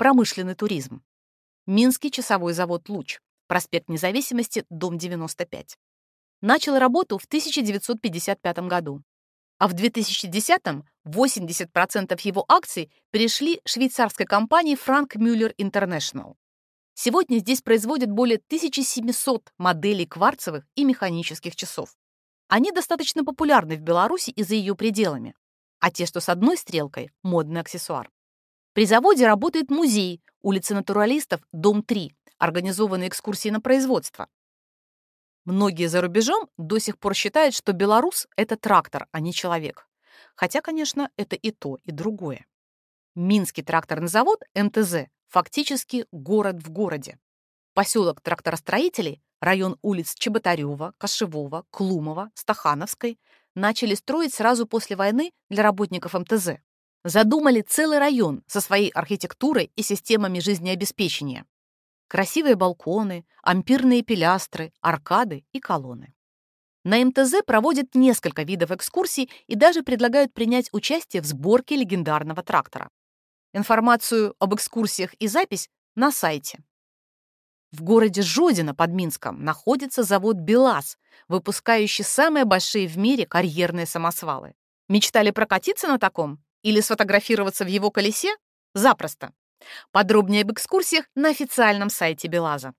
промышленный туризм. Минский часовой завод «Луч», проспект Независимости, дом 95. Начал работу в 1955 году, а в 2010-м 80% его акций перешли швейцарской компании Frank Müller International. Сегодня здесь производят более 1700 моделей кварцевых и механических часов. Они достаточно популярны в Беларуси и за ее пределами, а те, что с одной стрелкой — модный аксессуар. При заводе работает музей, улица натуралистов, дом 3, организованные экскурсии на производство. Многие за рубежом до сих пор считают, что белорус — это трактор, а не человек. Хотя, конечно, это и то, и другое. Минский тракторный завод МТЗ фактически город в городе. Поселок тракторостроителей, район улиц Чеботарева, Кошевого, Клумова, Стахановской начали строить сразу после войны для работников МТЗ. Задумали целый район со своей архитектурой и системами жизнеобеспечения. Красивые балконы, ампирные пилястры, аркады и колонны. На МТЗ проводят несколько видов экскурсий и даже предлагают принять участие в сборке легендарного трактора. Информацию об экскурсиях и запись на сайте. В городе Жодино под Минском находится завод «БелАЗ», выпускающий самые большие в мире карьерные самосвалы. Мечтали прокатиться на таком или сфотографироваться в его колесе? Запросто. Подробнее об экскурсиях на официальном сайте «БелАЗа».